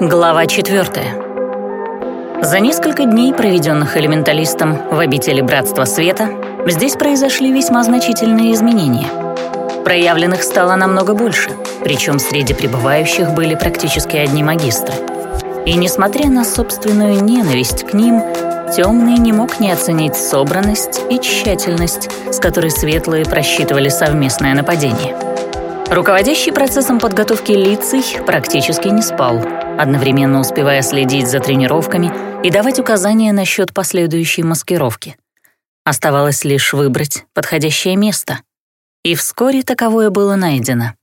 Глава 4. За несколько дней, проведенных элементалистом в обители Братства Света, здесь произошли весьма значительные изменения. Проявленных стало намного больше, причем среди пребывающих были практически одни магистры. И несмотря на собственную ненависть к ним, Темный не мог не оценить собранность и тщательность, с которой светлые просчитывали совместное нападение. Руководящий процессом подготовки лицей практически не спал, одновременно успевая следить за тренировками и давать указания насчет последующей маскировки. Оставалось лишь выбрать подходящее место. И вскоре таковое было найдено.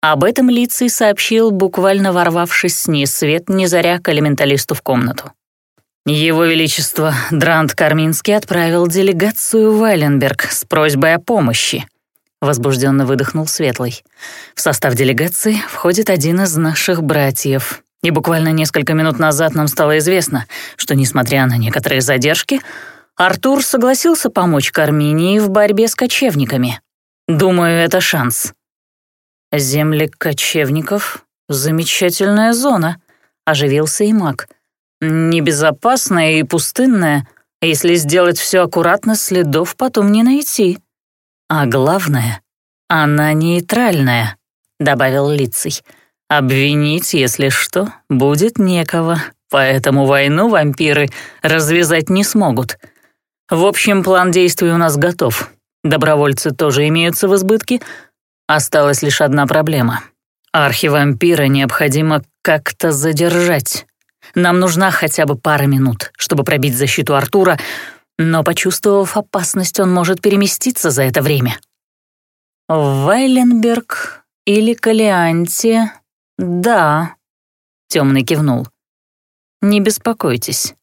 Об этом лицей сообщил, буквально ворвавшись с ней свет заря к элементалисту в комнату. Его Величество Дрант Карминский отправил делегацию в Вайленберг с просьбой о помощи. Возбужденно выдохнул Светлый. В состав делегации входит один из наших братьев. И буквально несколько минут назад нам стало известно, что, несмотря на некоторые задержки, Артур согласился помочь Карминии в борьбе с кочевниками. Думаю, это шанс. Земли кочевников — замечательная зона, оживился и маг — Небезопасная и пустынная. Если сделать все аккуратно, следов потом не найти. А главное, она нейтральная, добавил Лицей. Обвинить, если что, будет некого, поэтому войну вампиры развязать не смогут. В общем, план действий у нас готов. Добровольцы тоже имеются в избытке. Осталась лишь одна проблема. Архивампира необходимо как-то задержать. Нам нужна хотя бы пара минут, чтобы пробить защиту Артура, но, почувствовав опасность, он может переместиться за это время. Вайленберг или Калианте, да, темный кивнул. Не беспокойтесь.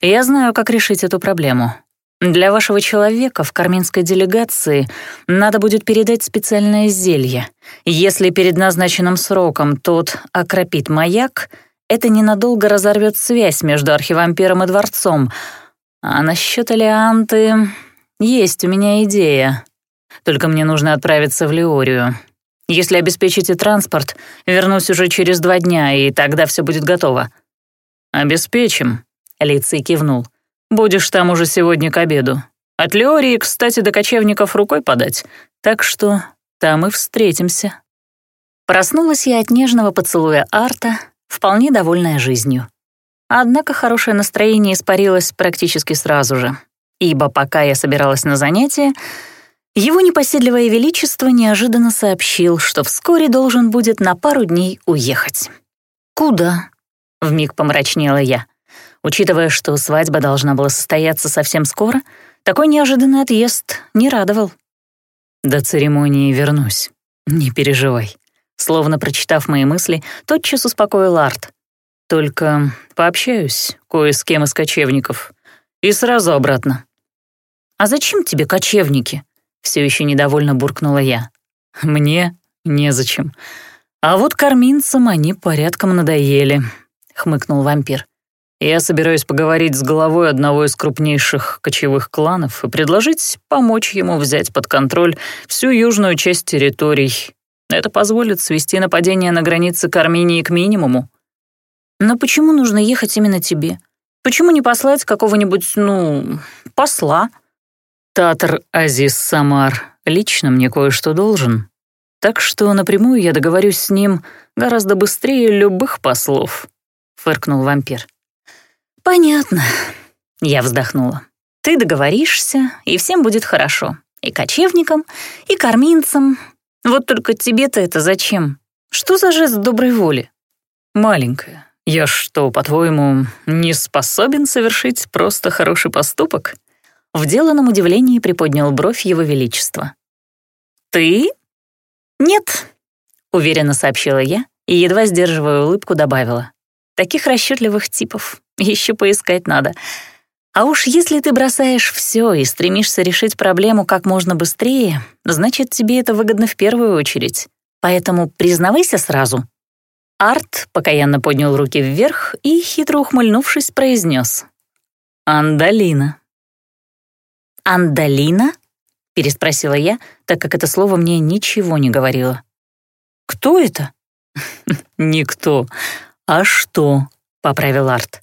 Я знаю, как решить эту проблему. Для вашего человека в карминской делегации надо будет передать специальное зелье. Если перед назначенным сроком тот окропит маяк — это ненадолго разорвет связь между архивампиром и дворцом. А насчет Алианты есть у меня идея. Только мне нужно отправиться в Леорию. Если обеспечите транспорт, вернусь уже через два дня, и тогда все будет готово». «Обеспечим», — Лицей кивнул. «Будешь там уже сегодня к обеду. От Леории, кстати, до кочевников рукой подать, так что там и встретимся». Проснулась я от нежного поцелуя Арта, вполне довольная жизнью. Однако хорошее настроение испарилось практически сразу же, ибо пока я собиралась на занятия, его непоседливое величество неожиданно сообщил, что вскоре должен будет на пару дней уехать. «Куда?» — вмиг помрачнела я. Учитывая, что свадьба должна была состояться совсем скоро, такой неожиданный отъезд не радовал. «До церемонии вернусь, не переживай», Словно прочитав мои мысли, тотчас успокоил Арт. «Только пообщаюсь кое с кем из кочевников. И сразу обратно». «А зачем тебе кочевники?» Все еще недовольно буркнула я. «Мне незачем. А вот корминцам они порядком надоели», — хмыкнул вампир. «Я собираюсь поговорить с главой одного из крупнейших кочевых кланов и предложить помочь ему взять под контроль всю южную часть территорий, это позволит свести нападение на границе к Армении к минимуму. Но почему нужно ехать именно тебе? Почему не послать какого-нибудь, ну, посла? Татар Азиз Самар лично мне кое-что должен. Так что напрямую я договорюсь с ним гораздо быстрее любых послов», — фыркнул вампир. «Понятно», — я вздохнула. «Ты договоришься, и всем будет хорошо. И кочевникам, и корминцам, вот только тебе-то это зачем? Что за жест доброй воли? Маленькая, я что, по-твоему, не способен совершить просто хороший поступок? В деланном удивлении приподнял бровь его величества. «Ты?» «Нет», — уверенно сообщила я и, едва сдерживая улыбку, добавила. «Таких расчетливых типов еще поискать надо. А уж если ты бросаешь все и стремишься решить проблему как можно быстрее, значит, тебе это выгодно в первую очередь. Поэтому признавайся сразу. Арт покаянно поднял руки вверх и, хитро ухмыльнувшись, произнес. «Андалина». «Андалина?» — переспросила я, так как это слово мне ничего не говорило. «Кто это?» «Никто. «А что?» — поправил Арт.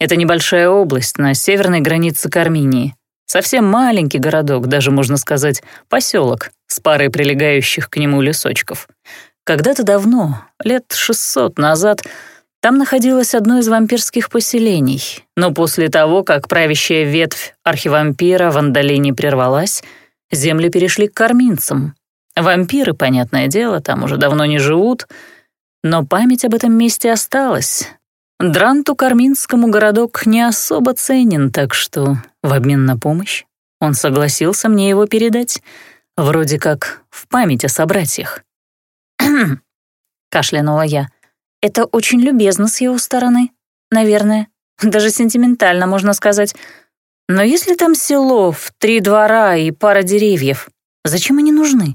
«Это небольшая область на северной границе Карминии. Совсем маленький городок, даже, можно сказать, поселок с парой прилегающих к нему лесочков. Когда-то давно, лет 600 назад, там находилось одно из вампирских поселений, но после того, как правящая ветвь архивампира в Андалине прервалась, земли перешли к карминцам. Вампиры, понятное дело, там уже давно не живут, но память об этом месте осталась. Дранту Карминскому городок не особо ценен, так что в обмен на помощь он согласился мне его передать, вроде как в память о собратьях. кашлянула я. «Это очень любезно с его стороны, наверное. Даже сентиментально, можно сказать. Но если там село в три двора и пара деревьев, зачем они нужны?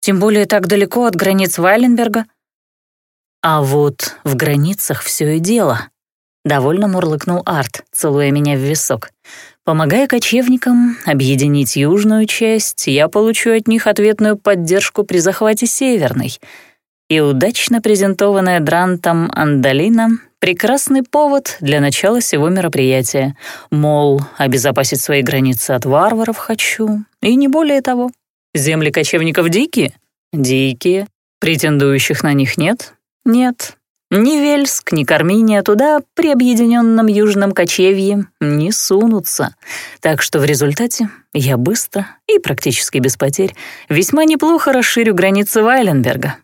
Тем более так далеко от границ Вайленберга». «А вот в границах все и дело», — довольно мурлыкнул Арт, целуя меня в висок. Помогая кочевникам объединить южную часть, я получу от них ответную поддержку при захвате северной — и удачно презентованная Дрантом Андалина — прекрасный повод для начала всего мероприятия. Мол, обезопасить свои границы от варваров хочу, и не более того. Земли кочевников дикие? Дикие. Претендующих на них нет? Нет. Ни Вельск, ни Карминия туда при объединенном южном кочевье не сунутся. Так что в результате я быстро и практически без потерь весьма неплохо расширю границы Вайленберга.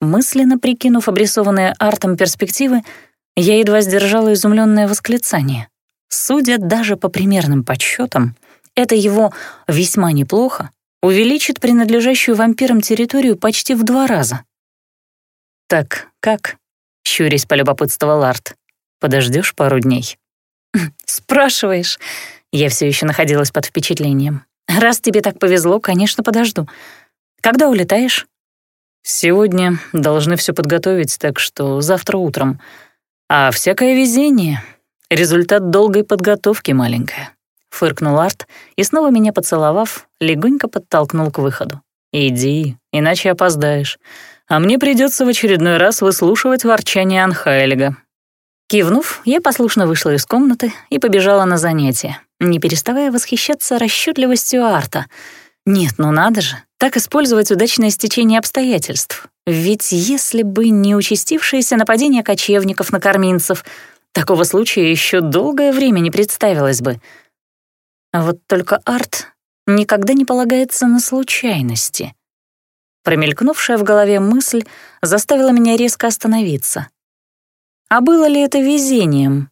Мысленно прикинув обрисованные артом перспективы, я едва сдержала изумленное восклицание. Судя даже по примерным подсчетам, это его весьма неплохо увеличит принадлежащую вампирам территорию почти в два раза. «Так как?» — щурясь полюбопытствовал Арт. «Подождешь пару дней?» «Спрашиваешь?» Я все еще находилась под впечатлением. «Раз тебе так повезло, конечно, подожду. Когда улетаешь?» Сегодня должны все подготовить, так что завтра утром. А всякое везение — результат долгой подготовки маленькая. Фыркнул Арт и, снова меня поцеловав, легонько подтолкнул к выходу. «Иди, иначе опоздаешь. А мне придется в очередной раз выслушивать ворчание Анхайлига». Кивнув, я послушно вышла из комнаты и побежала на занятия, не переставая восхищаться расчетливостью Арта — нет, ну надо же, так использовать удачное стечение обстоятельств. Ведь если бы не участившееся нападение кочевников на корминцев, такого случая еще долгое время не представилось бы. А вот только арт никогда не полагается на случайности. Промелькнувшая в голове мысль заставила меня резко остановиться. А было ли это везением?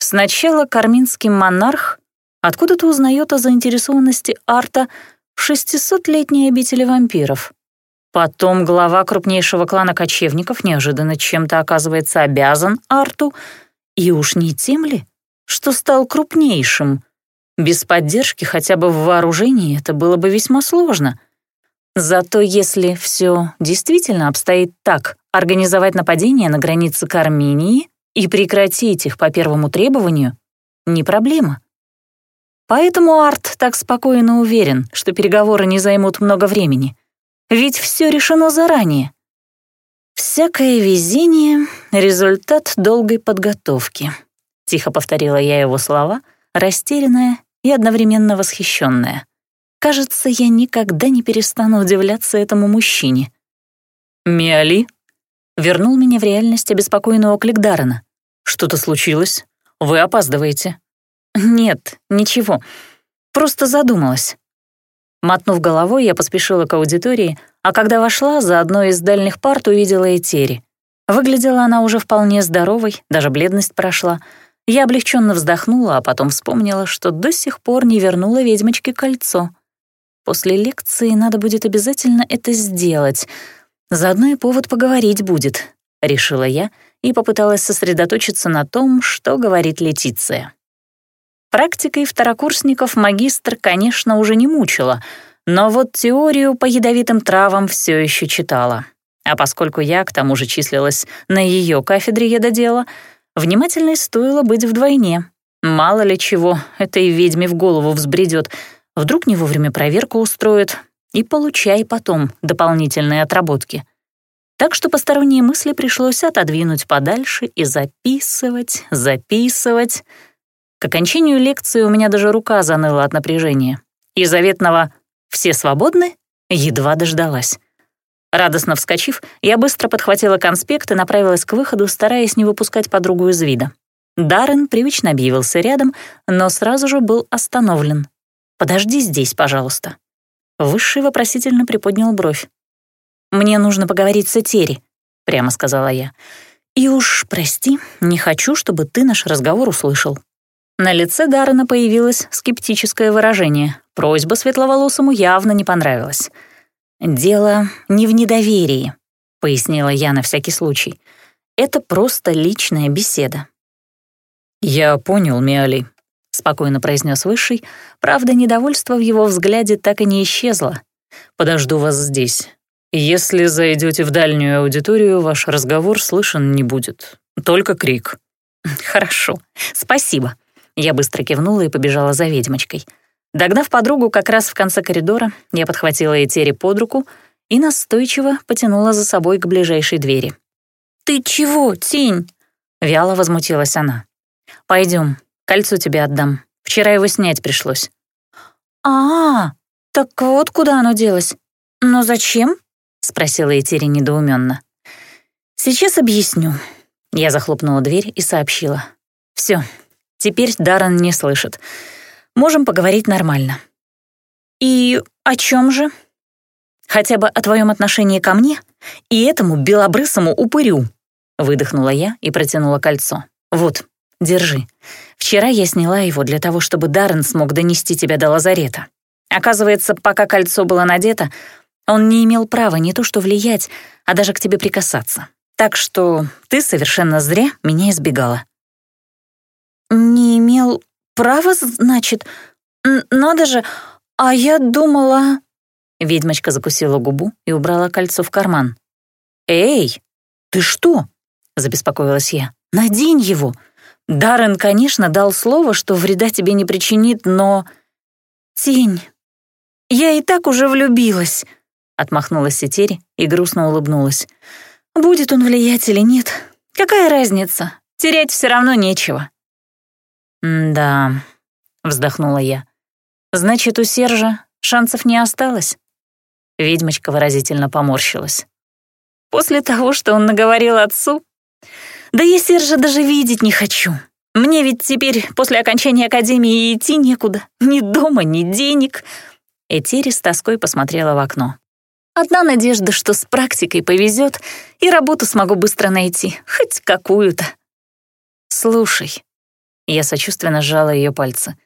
Сначала карминский монарх откуда-то узнает о заинтересованности арта в 600-летней обители вампиров. Потом глава крупнейшего клана кочевников неожиданно чем-то оказывается обязан Арту, и уж не тем ли, что стал крупнейшим. Без поддержки хотя бы в вооружении это было бы весьма сложно. Зато если все действительно обстоит так, организовать нападение на границе Карминии и прекратить их по первому требованию — не проблема. Поэтому Арт так спокойно уверен, что переговоры не займут много времени. Ведь все решено заранее. «Всякое везение — результат долгой подготовки», — тихо повторила я его слова, растерянная и одновременно восхищенная. Кажется, я никогда не перестану удивляться этому мужчине. «Миали?» — вернул меня в реальность обеспокоенный оклик Даррена. «Что-то случилось? Вы опаздываете». «Нет, ничего. Просто задумалась». Мотнув головой, я поспешила к аудитории, а когда вошла, за одной из дальних парт увидела Этери. Выглядела она уже вполне здоровой, даже бледность прошла. Я облегченно вздохнула, а потом вспомнила, что до сих пор не вернула ведьмочке кольцо. После лекции надо будет обязательно это сделать. Заодно и повод поговорить будет, — решила я и попыталась сосредоточиться на том, что говорит Летиция. Практикой второкурсников магистр, конечно, уже не мучила, но вот теорию по ядовитым травам все еще читала. А поскольку я, к тому же, числилась на ее кафедре ядодела, внимательной стоило быть вдвойне. Мало ли чего этой ведьме в голову взбредет, вдруг не вовремя проверку устроит, и получай потом дополнительные отработки. Так что посторонние мысли пришлось отодвинуть подальше и записывать, записывать. К окончанию лекции у меня даже рука заныла от напряжения. И заветного «все свободны» едва дождалась. Радостно вскочив, я быстро подхватила конспект и направилась к выходу, стараясь не выпускать подругу из вида. Даррен привычно объявился рядом, но сразу же был остановлен. «Подожди здесь, пожалуйста». Высший вопросительно приподнял бровь. «Мне нужно поговорить с Этери», — прямо сказала я. «И уж, прости, не хочу, чтобы ты наш разговор услышал». На лице Даррена появилось скептическое выражение. Просьба светловолосому явно не понравилась. «Дело не в недоверии», — пояснила я на всякий случай. «Это просто личная беседа». «Я понял, Миали», — спокойно произнес Высший. Правда, недовольство в его взгляде так и не исчезло. «Подожду вас здесь. Если зайдете в дальнюю аудиторию, ваш разговор слышен не будет. Только крик». «Хорошо, спасибо». Я быстро кивнула и побежала за ведьмочкой. Догнав подругу как раз в конце коридора, я подхватила Этери под руку и настойчиво потянула за собой к ближайшей двери. «Ты чего, тень?» — вяло возмутилась она. Пойдем, кольцо тебе отдам. Вчера его снять пришлось». А, -а, так вот куда оно делось. Но зачем?» — спросила Этери недоуменно. «Сейчас объясню». Я захлопнула дверь и сообщила. Все, теперь Даррен не слышит. Можем поговорить нормально». «И о чем же?» «Хотя бы о твоем отношении ко мне и этому белобрысому упырю», выдохнула я и протянула кольцо. «Вот, держи. Вчера я сняла его для того, чтобы Даррен смог донести тебя до лазарета. Оказывается, пока кольцо было надето, он не имел права не то что влиять, а даже к тебе прикасаться. Так что ты совершенно зря меня избегала». «Не имел «Право, значит? Надо же, а я думала...» Ведьмочка закусила губу и убрала кольцо в карман. «Эй, ты что?» — забеспокоилась я. «Надень его. Даррен, конечно, дал слово, что вреда тебе не причинит, но...» «Тень, я и так уже влюбилась», — отмахнулась Сетери и грустно улыбнулась. «Будет он влиять или нет, какая разница? Терять все равно нечего». «Да», — вздохнула я. «Значит, у Сержа шансов не осталось?» Ведьмочка выразительно поморщилась. «После того, что он наговорил отцу? Да я Сержа даже видеть не хочу. Мне ведь теперь после окончания академии идти некуда. Ни дома, ни денег». Этери с тоской посмотрела в окно. «Одна надежда, что с практикой повезет, и работу смогу быстро найти, хоть какую-то». «Слушай», я сочувственно сжала ее пальцы.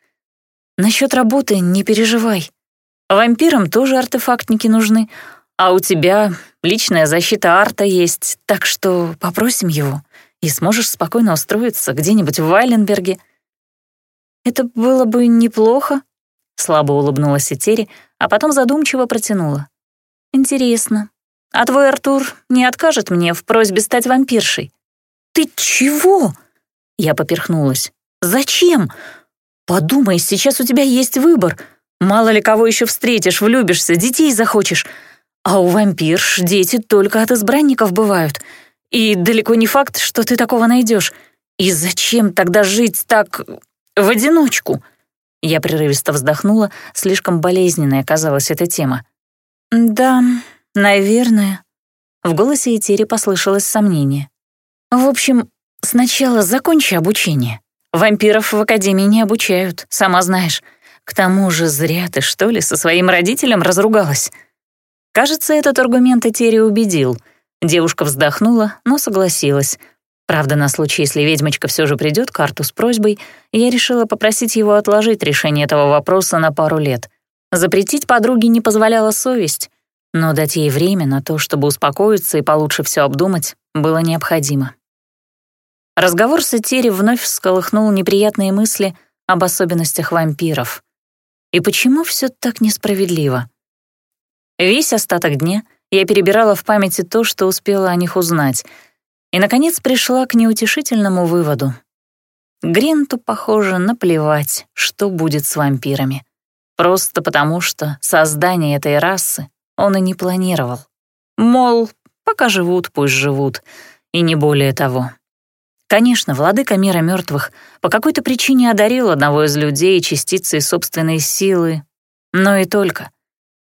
«Насчет работы не переживай. Вампирам тоже артефактники нужны, а у тебя личная защита арта есть, так что попросим его, и сможешь спокойно устроиться где-нибудь в Вайленберге». «Это было бы неплохо», — слабо улыбнулась Этери, а потом задумчиво протянула. «Интересно, а твой Артур не откажет мне в просьбе стать вампиршей?» «Ты чего?» Я поперхнулась. Зачем? Подумай, сейчас у тебя есть выбор. Мало ли кого еще встретишь, влюбишься, детей захочешь. А у вампирш дети только от избранников бывают. И далеко не факт, что ты такого найдешь. И зачем тогда жить так в одиночку? Я прерывисто вздохнула, слишком болезненной оказалась эта тема. «Да, наверное». В голосе Этери послышалось сомнение. «В общем, сначала закончи обучение. Вампиров в академии не обучают, сама знаешь. К тому же зря ты, что ли, со своим родителем разругалась. Кажется, этот аргумент Этери убедил. Девушка вздохнула, но согласилась. Правда, на случай, если ведьмочка все же придет к Арту с просьбой, я решила попросить его отложить решение этого вопроса на пару лет. Запретить подруге не позволяла совесть, но дать ей время на то, чтобы успокоиться и получше все обдумать, было необходимо. Разговор с Этери вновь всколыхнул неприятные мысли об особенностях вампиров. И почему все так несправедливо? Весь остаток дня я перебирала в памяти то, что успела о них узнать, и, наконец, пришла к неутешительному выводу. Гренту, похоже, наплевать, что будет с вампирами. Просто потому, что создание этой расы он и не планировал. Мол, Пока живут, пусть живут. И не более того. Конечно, владыка мира мертвых по какой-то причине одарил одного из людей частицей собственной силы, но и только.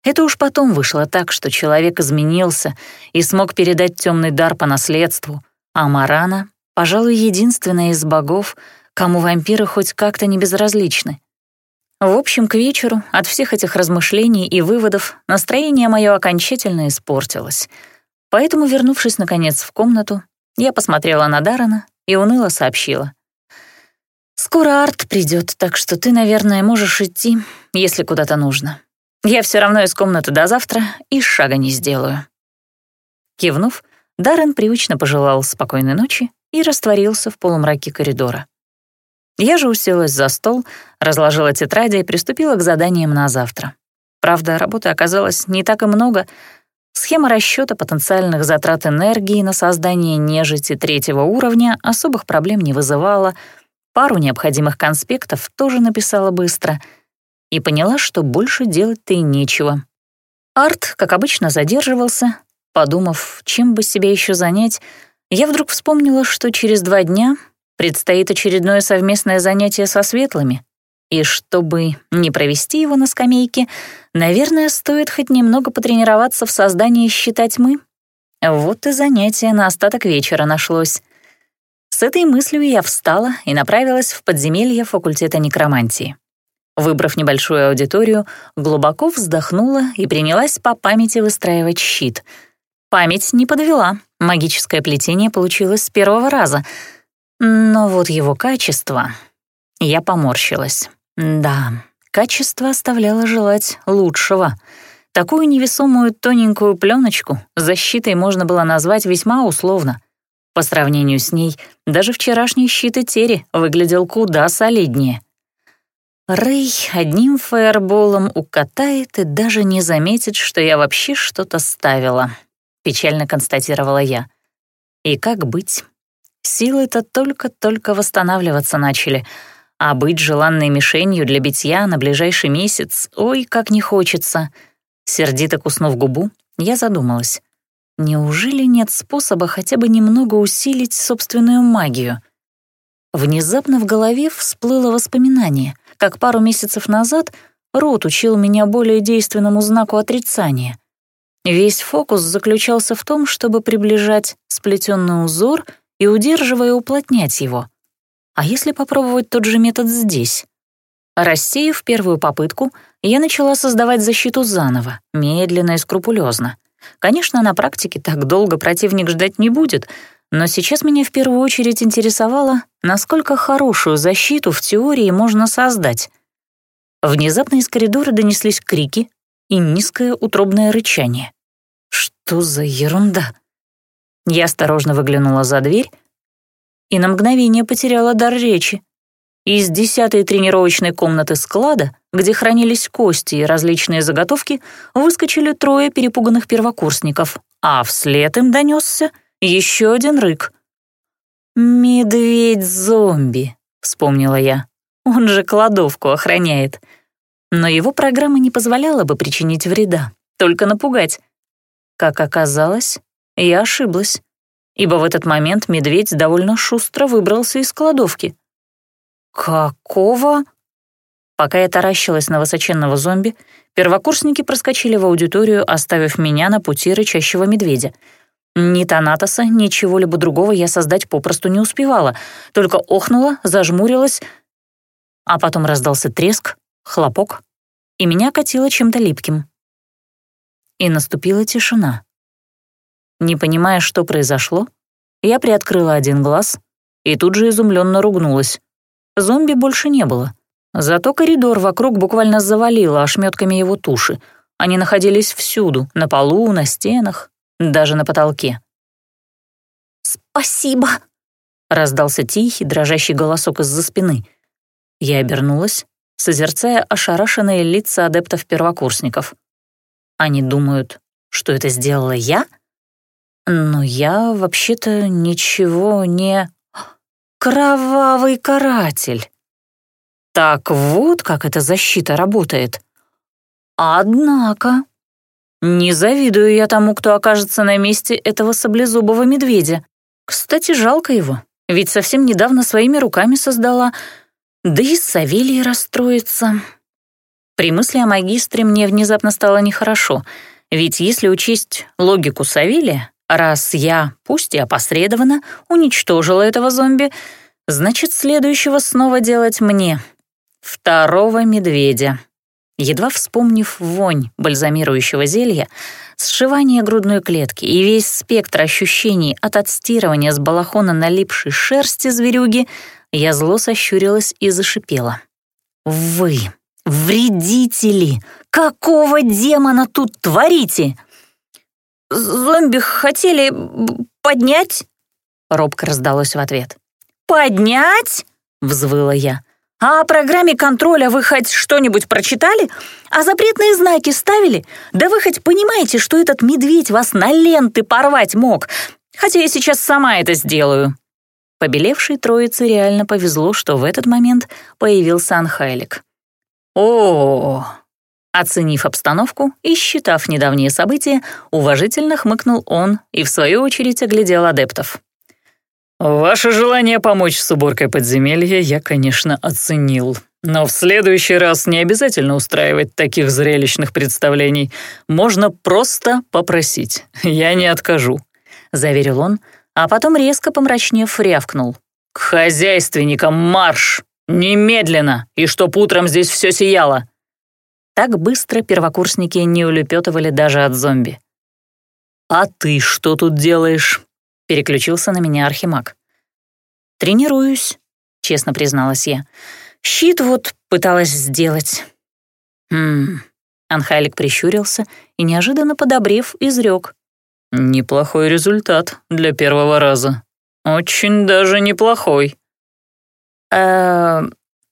Это уж потом вышло так, что человек изменился и смог передать темный дар по наследству, а Марана, пожалуй, единственная из богов, кому вампиры хоть как-то не безразличны. В общем, к вечеру от всех этих размышлений и выводов настроение мое окончательно испортилось. Поэтому, вернувшись, наконец, в комнату, я посмотрела на Дарана и уныло сообщила. «Скоро Арт придет, так что ты, наверное, можешь идти, если куда-то нужно. Я все равно из комнаты до завтра и шага не сделаю». Кивнув, Даррен привычно пожелал спокойной ночи и растворился в полумраке коридора. Я же уселась за стол, разложила тетради и приступила к заданиям на завтра. Правда, работы оказалось не так и много. Схема расчета потенциальных затрат энергии на создание нежити третьего уровня особых проблем не вызывала, пару необходимых конспектов тоже написала быстро и поняла, что больше делать-то и нечего. Арт, как обычно, задерживался. Подумав, чем бы себя еще занять, я вдруг вспомнила, что через два дня Предстоит очередное совместное занятие со светлыми. И чтобы не провести его на скамейке, наверное, стоит хоть немного потренироваться в создании «считать мы». Вот и занятие на остаток вечера нашлось. С этой мыслью я встала и направилась в подземелье факультета некромантии. Выбрав небольшую аудиторию, глубоко вздохнула и принялась по памяти выстраивать щит. Память не подвела, магическое плетение получилось с первого раза — но вот его качество... Я поморщилась. Да, качество оставляло желать лучшего. Такую невесомую тоненькую пленочку защитой можно было назвать весьма условно. По сравнению с ней, даже вчерашний щит Этери выглядел куда солиднее. Рэй одним фаерболом укатает и даже не заметит, что я вообще что-то ставила, печально констатировала я. И как быть? Силы-то только-только восстанавливаться начали, а быть желанной мишенью для битья на ближайший месяц, ой, как не хочется. Сердито куснув губу, я задумалась. Неужели нет способа хотя бы немного усилить собственную магию? Внезапно в голове всплыло воспоминание, как пару месяцев назад Рот учил меня более действенному знаку отрицания. Весь фокус заключался в том, чтобы приближать сплетенный узор — и удерживая уплотнять его. А если попробовать тот же метод здесь? Рассеяв первую попытку, я начала создавать защиту заново, медленно и скрупулезно. Конечно, на практике так долго противник ждать не будет, но сейчас меня в первую очередь интересовало, насколько хорошую защиту в теории можно создать. Внезапно из коридора донеслись крики и низкое утробное рычание. Что за ерунда? Я осторожно выглянула за дверь и на мгновение потеряла дар речи. Из десятой тренировочной комнаты склада, где хранились кости и различные заготовки, выскочили трое перепуганных первокурсников, а вслед им донесся еще один рык. «Медведь-зомби», — вспомнила я. «Он же кладовку охраняет». Но его программа не позволяла бы причинить вреда, только напугать. Как оказалось, я ошиблась, ибо в этот момент медведь довольно шустро выбрался из кладовки. «Какого?» Пока я таращилась на высоченного зомби, первокурсники проскочили в аудиторию, оставив меня на пути рычащего медведя. Ни Танатоса, ни чего-либо другого я создать попросту не успевала, только охнула, зажмурилась, а потом раздался треск, хлопок, и меня катило чем-то липким. И наступила тишина. Не понимая, что произошло, я приоткрыла один глаз и тут же изумленно ругнулась. Зомби больше не было. Зато коридор вокруг буквально завалило ошметками его туши. Они находились всюду, на полу, на стенах, даже на потолке. «Спасибо!» — раздался тихий, дрожащий голосок из-за спины. Я обернулась, созерцая ошарашенные лица адептов-первокурсников. Они думают, что это сделала я — но я вообще-то ничего не... Кровавый каратель. Так вот, как эта защита работает. Однако... Не завидую я тому, кто окажется на месте этого саблезубого медведя. Кстати, жалко его, ведь совсем недавно своими руками создала. Да и Савелий расстроится. При мысли о магистре мне внезапно стало нехорошо, ведь если учесть логику Савелия, раз я, пусть и опосредованно, уничтожила этого зомби, значит, следующего снова делать мне. Второго медведя. Едва вспомнив вонь бальзамирующего зелья, сшивание грудной клетки и весь спектр ощущений от отстирывания с балахона налипшей шерсти зверюги, я зло сощурилась и зашипела. «Вы, вредители! Какого демона тут творите?» «Зомби хотели поднять?» — робко раздалось в ответ. «Поднять?» — взвыла я. А о программе контроля вы хоть что-нибудь прочитали? А запретные знаки ставили? Да вы хоть понимаете, что этот медведь вас на ленты порвать мог? Хотя я сейчас сама это сделаю». Побелевшей троице реально повезло, что в этот момент появился Анхайлик. о Оценив обстановку и считав недавние события, уважительно хмыкнул он и, в свою очередь, оглядел адептов. «Ваше желание помочь с уборкой подземелья я, конечно, оценил. Но в следующий раз не обязательно устраивать таких зрелищных представлений. Можно просто попросить. Я не откажу», — заверил он, а потом резко помрачнев рявкнул. «К хозяйственникам марш! Немедленно! И чтоб утром здесь все сияло!» Так быстро первокурсники не улепетывали даже от зомби. «А ты что тут делаешь?» — переключился на меня Архимаг. «Тренируюсь», — честно призналась я. «Щит вот пыталась сделать». «Хм...» — Анхайлик прищурился и, неожиданно подобрев, изрек. «Неплохой результат для первого раза. Очень даже неплохой». «Э-э...»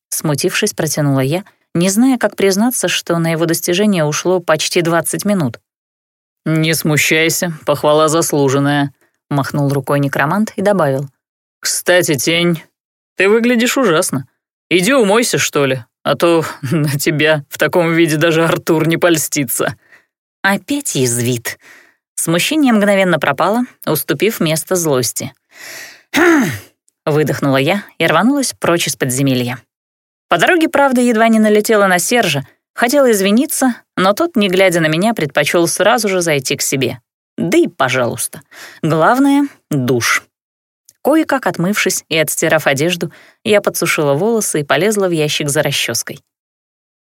смутившись, протянула я, не зная, как признаться, что на его достижение ушло почти двадцать минут. «Не смущайся, похвала заслуженная», Махнул рукой некромант и добавил. «Кстати, тень, ты выглядишь ужасно. Иди умойся, что ли, а то на тебя в таком виде даже Артур не польстится». Опять язвит. Смущение мгновенно пропало, уступив место злости. Выдохнула я и рванулась прочь из подземелья. По дороге, правда, едва не налетела на Сержа, хотела извиниться, но тот, не глядя на меня, предпочел сразу же зайти к себе. Да и пожалуйста. Главное — душ. Кое-как отмывшись и отстирав одежду, я подсушила волосы и полезла в ящик за расческой.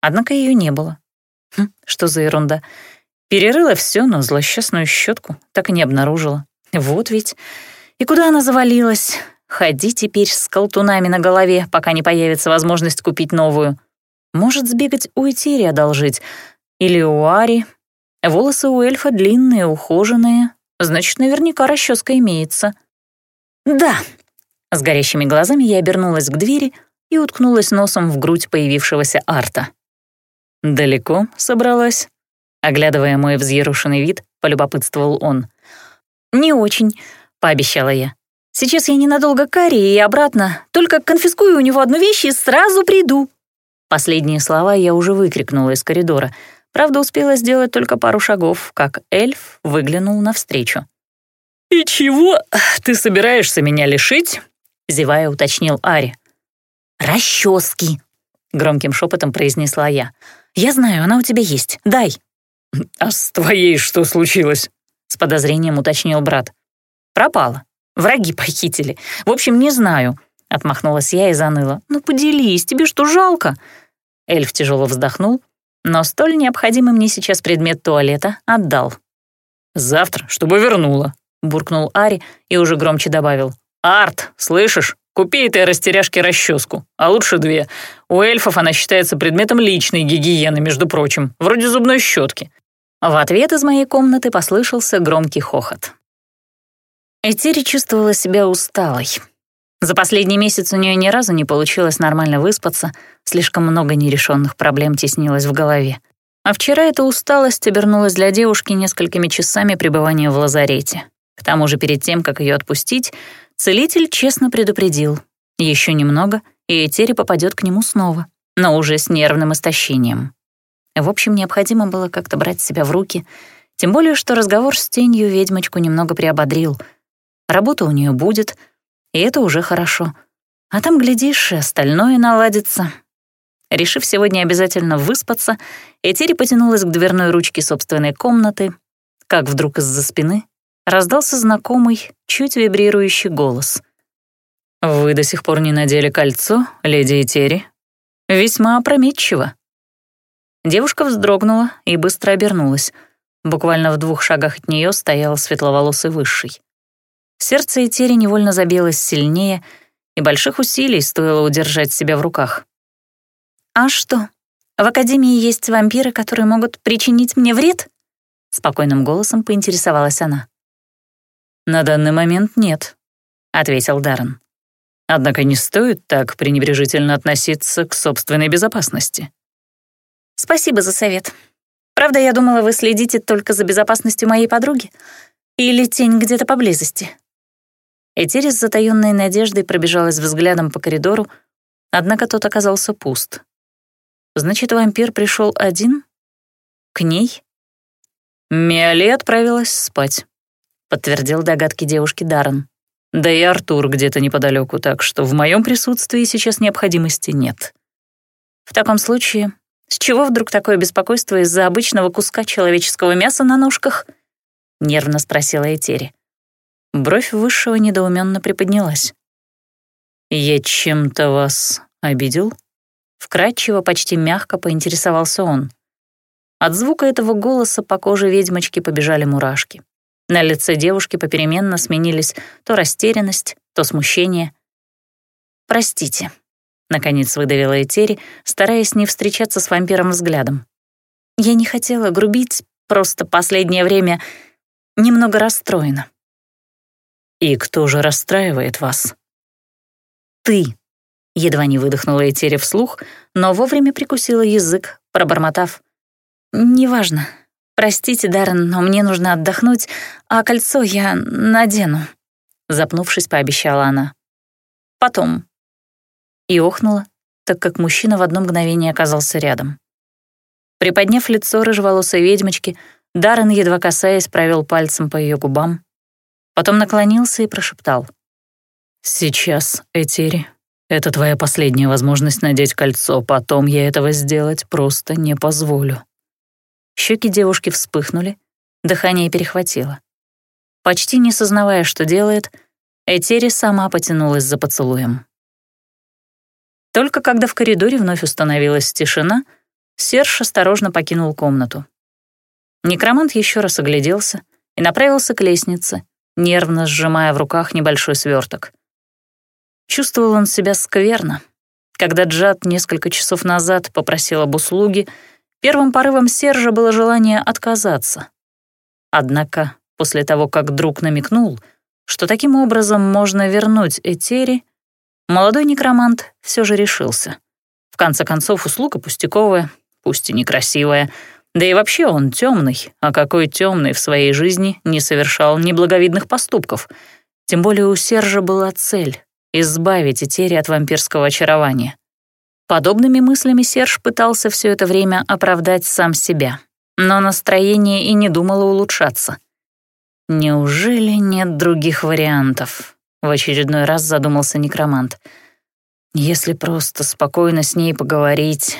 Однако ее не было. Хм, что за ерунда. Перерыла все, но злосчастную щетку так и не обнаружила. Вот ведь. И куда она завалилась? Ходи теперь с колтунами на голове, пока не появится возможность купить новую. Может, сбегать у Этери одолжить. Или у Ари, Волосы у эльфа длинные, ухоженные, значит, наверняка расческа имеется. Да. С горящими глазами я обернулась к двери и уткнулась носом в грудь появившегося арта. «Далеко собралась?» Оглядывая мой взъерушенный вид, полюбопытствовал он. «Не очень», — пообещала я. «Сейчас я ненадолго к и обратно, только конфискую у него одну вещь и сразу приду». Последние слова я уже выкрикнула из коридора — Правда, успела сделать только пару шагов, как эльф выглянул навстречу. «И чего ты собираешься меня лишить?» — зевая уточнил Ари. «Расчески!» — громким шепотом произнесла я. «Я знаю, она у тебя есть. Дай!» «А с твоей что случилось?» — с подозрением уточнил брат. «Пропала. Враги похитили. В общем, не знаю», — отмахнулась я и заныла. «Ну поделись, тебе что, жалко?» Эльф тяжело вздохнул, но столь необходимый мне сейчас предмет туалета отдал. «Завтра, чтобы вернула», — буркнул Ари и уже громче добавил. «Арт, слышишь? Купи этой растеряшке расческу, а лучше две. У эльфов она считается предметом личной гигиены, между прочим, вроде зубной щетки». В ответ из моей комнаты послышался громкий хохот. Этери чувствовала себя усталой. За последний месяц у нее ни разу не получилось нормально выспаться, слишком много нерешенных проблем теснилось в голове. А вчера эта усталость обернулась для девушки несколькими часами пребывания в лазарете. К тому же перед тем, как ее отпустить, целитель честно предупредил. Еще немного, и Этери попадет к нему снова, но уже с нервным истощением. В общем, необходимо было как-то брать себя в руки Тем более, что разговор с тенью ведьмочку немного приободрил. Работа у нее будет, и это уже хорошо. А там, глядишь, и остальное наладится. Решив сегодня обязательно выспаться, Этери потянулась к дверной ручке собственной комнаты, как вдруг из-за спины раздался знакомый, чуть вибрирующий голос. «Вы до сих пор не надели кольцо, леди Этери? Весьма опрометчиво». Девушка вздрогнула и быстро обернулась. Буквально в двух шагах от нее стоял светловолосый высший. Сердце Этери невольно забилось сильнее, и больших усилий стоило удержать себя в руках. «А что, в Академии есть вампиры, которые могут причинить мне вред?» Спокойным голосом поинтересовалась она. «На данный момент нет», — ответил Даррен. «Однако не стоит так пренебрежительно относиться к собственной безопасности». Спасибо за совет. Правда, я думала, вы следите только за безопасностью моей подруги. Или тень где-то поблизости. Этери с затаённой надеждой пробежалась взглядом по коридору, однако тот оказался пуст. Значит, вампир пришел один? К ней? Миали отправилась спать, подтвердил догадки девушки Даррен. Да и Артур где-то неподалеку, так что в моем присутствии сейчас необходимости нет. В таком случае с чего вдруг такое беспокойство из-за обычного куска человеческого мяса на ножках? Нервно спросила Этери. Бровь высшего недоуменно приподнялась. «Я чем-то вас обидел?» Вкрадчиво, почти мягко поинтересовался он. От звука этого голоса по коже ведьмочки побежали мурашки. На лице девушки попеременно сменились то растерянность, то смущение. «Простите», Наконец выдавила Этери, стараясь не встречаться с вампиром взглядом. Я не хотела грубить, просто последнее время немного расстроена. «И кто же расстраивает вас?» «Ты», — едва не выдохнула Этери вслух, но вовремя прикусила язык, пробормотав. «Неважно. Простите, Даррен, но мне нужно отдохнуть, а кольцо я надену», — запнувшись, пообещала она. «Потом, и охнула, так как мужчина в одно мгновение оказался рядом. Приподняв лицо рыжеволосой ведьмочки, Даррен, едва касаясь, провел пальцем по ее губам, потом наклонился и прошептал. «Сейчас, Этери, это твоя последняя возможность надеть кольцо, потом я этого сделать просто не позволю». Щеки девушки вспыхнули, дыхание перехватило. Почти не сознавая, что делает, Этери сама потянулась за поцелуем. Только когда в коридоре вновь установилась тишина, Серж осторожно покинул комнату. Некромант еще раз огляделся и направился к лестнице, нервно сжимая в руках небольшой сверток. Чувствовал он себя скверно. Когда Джад несколько часов назад попросил об услуге, первым порывом Сержа было желание отказаться. Однако после того, как друг намекнул, что таким образом можно вернуть Этери, Молодой некромант все же решился. В конце концов, услуга пустяковая, пусть и некрасивая, да и вообще он темный, а какой темный в своей жизни не совершал неблаговидных поступков. Тем более у Сержа была цель — избавить Этери от вампирского очарования. Подобными мыслями Серж пытался все это время оправдать сам себя, но настроение и не думало улучшаться. Неужели нет других вариантов? В очередной раз задумался некромант. Если просто спокойно с ней поговорить...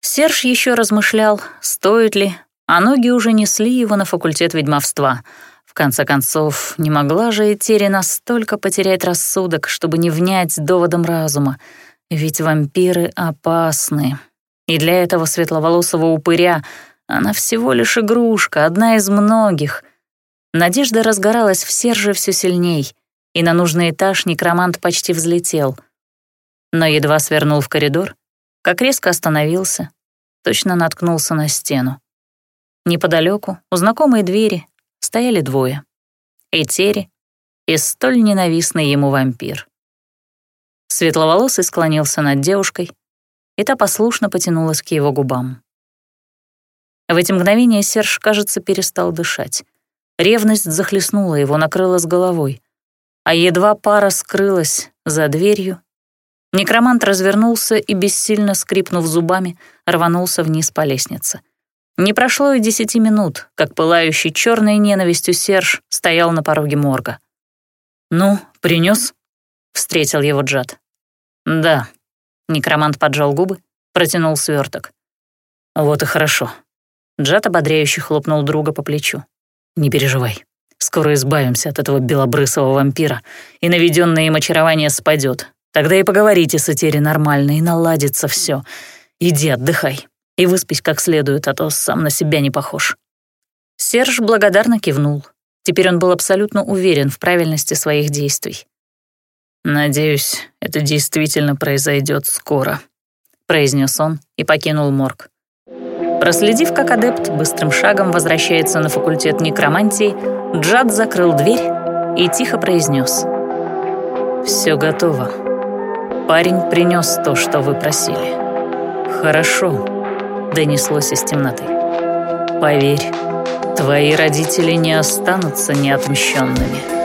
Серж еще размышлял, стоит ли, а ноги уже несли его на факультет ведьмовства. В конце концов, не могла же Этери настолько потерять рассудок, чтобы не внять доводом разума. Ведь вампиры опасны. И для этого светловолосого упыря она всего лишь игрушка, одна из многих. Надежда разгоралась в Серже все сильней и на нужный этаж некромант почти взлетел. Но едва свернул в коридор, как резко остановился, точно наткнулся на стену. Неподалеку, у знакомой двери, стояли двое — Этери и столь ненавистный ему вампир. Светловолосый склонился над девушкой, и та послушно потянулась к его губам. В эти мгновения Серж, кажется, перестал дышать. Ревность захлестнула его, накрыла с головой а едва пара скрылась за дверью, некромант развернулся и, бессильно скрипнув зубами, рванулся вниз по лестнице. Не прошло и десяти минут, как пылающий черной ненавистью Серж стоял на пороге морга. «Ну, принес? встретил его Джад. «Да». Некромант поджал губы, протянул сверток. «Вот и хорошо». Джад ободряюще хлопнул друга по плечу. «Не переживай. Скоро избавимся от этого белобрысого вампира, и наведенное им очарование спадет. Тогда и поговорите с Этери нормально, и наладится все. Иди отдыхай и выспись как следует, а то сам на себя не похож». Серж благодарно кивнул. Теперь он был абсолютно уверен в правильности своих действий. «Надеюсь, это действительно произойдет скоро», — произнес он и покинул морг. Проследив, как адепт быстрым шагом возвращается на факультет некромантии, Джад закрыл дверь и тихо произнес. «Все готово. Парень принес то, что вы просили». «Хорошо», донеслось из темноты. «Поверь, твои родители не останутся неотмщенными».